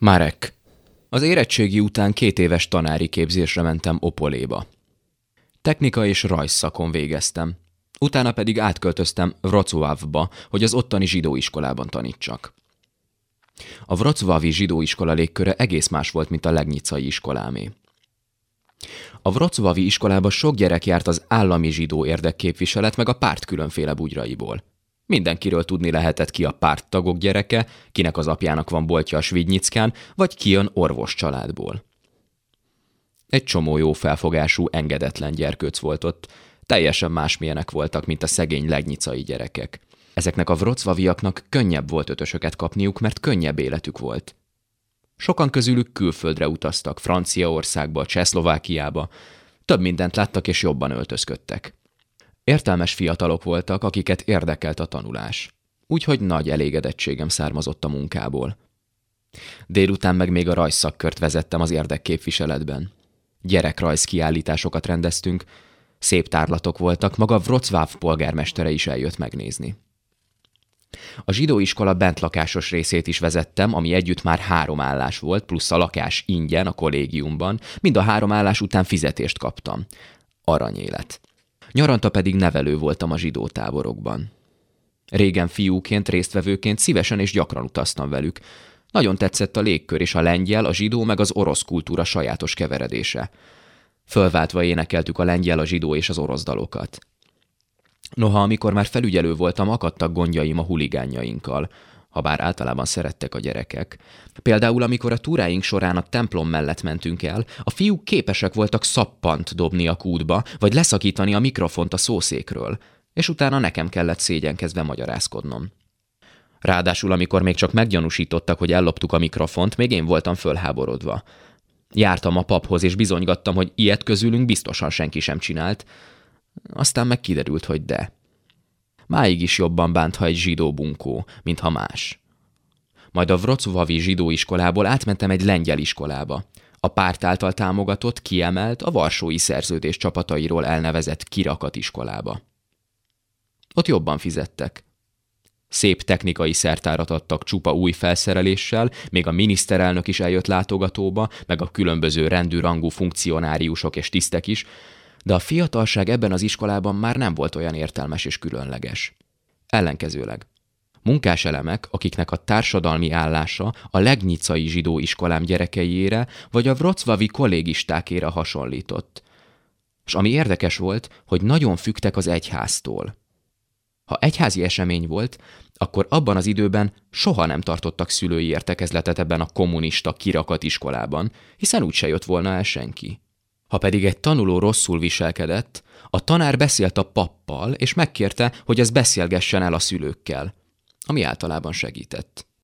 Marek. Az érettségi után két éves tanári képzésre mentem Opoléba. Technika és rajzszakon végeztem. Utána pedig átköltöztem Wrocławba, hogy az ottani zsidóiskolában tanítsak. A Wrocławi zsidóiskola légköre egész más volt, mint a legnyicai iskolámé. A Wrocławi iskolába sok gyerek járt az állami zsidó érdekképviselet meg a párt különféle bugyraiból. Mindenkiről tudni lehetett ki a párttagok gyereke, kinek az apjának van boltja a Svidnickán, vagy ki jön orvos családból. Egy csomó jó felfogású, engedetlen gyerkőc volt ott, teljesen másmilyenek voltak, mint a szegény legnyicai gyerekek. Ezeknek a vrocvaviaknak könnyebb volt ötösöket kapniuk, mert könnyebb életük volt. Sokan közülük külföldre utaztak, Franciaországba, Csehszlovákiába, több mindent láttak és jobban öltözködtek. Értelmes fiatalok voltak, akiket érdekelt a tanulás. Úgyhogy nagy elégedettségem származott a munkából. Délután meg még a rajzszakkört vezettem az érdekképviseletben. Gyerekrajz kiállításokat rendeztünk, szép tárlatok voltak, maga Wrocław polgármestere is eljött megnézni. A zsidóiskola bentlakásos részét is vezettem, ami együtt már három állás volt, plusz a lakás ingyen a kollégiumban. Mind a három állás után fizetést kaptam. Aranyélet. Nyaranta pedig nevelő voltam a zsidó táborokban. Régen fiúként, résztvevőként szívesen és gyakran utaztam velük. Nagyon tetszett a légkör és a lengyel, a zsidó meg az orosz kultúra sajátos keveredése. Fölváltva énekeltük a lengyel, a zsidó és az orosz dalokat. Noha, amikor már felügyelő voltam, akadtak gondjaim a huligánjainkkal, ha bár általában szerettek a gyerekek. Például, amikor a túráink során a templom mellett mentünk el, a fiúk képesek voltak szappant dobni a kútba, vagy leszakítani a mikrofont a szószékről, és utána nekem kellett szégyenkezve magyarázkodnom. Ráadásul, amikor még csak meggyanúsítottak, hogy elloptuk a mikrofont, még én voltam fölháborodva. Jártam a paphoz, és bizonygattam, hogy ilyet közülünk biztosan senki sem csinált, aztán meg kiderült, hogy de. Máig is jobban bánt, ha egy zsidó bunkó, mint ha más. Majd a Wrocławi zsidó iskolából átmentem egy lengyel iskolába. A párt által támogatott, kiemelt, a Varsói Szerződés csapatairól elnevezett kirakat iskolába. Ott jobban fizettek. Szép technikai szertárat adtak csupa új felszereléssel, még a miniszterelnök is eljött látogatóba, meg a különböző rendű rangú funkcionáriusok és tisztek is, de a fiatalság ebben az iskolában már nem volt olyan értelmes és különleges. Ellenkezőleg. Munkás elemek, akiknek a társadalmi állása a legnyicai zsidó iskolám gyerekeiére vagy a vrocvavi kollégistákére hasonlított. És ami érdekes volt, hogy nagyon fügtek az egyháztól. Ha egyházi esemény volt, akkor abban az időben soha nem tartottak szülői értekezletet ebben a kommunista kirakat iskolában, hiszen úgyse jött volna el senki. Ha pedig egy tanuló rosszul viselkedett, a tanár beszélt a pappal, és megkérte, hogy ez beszélgessen el a szülőkkel, ami általában segített.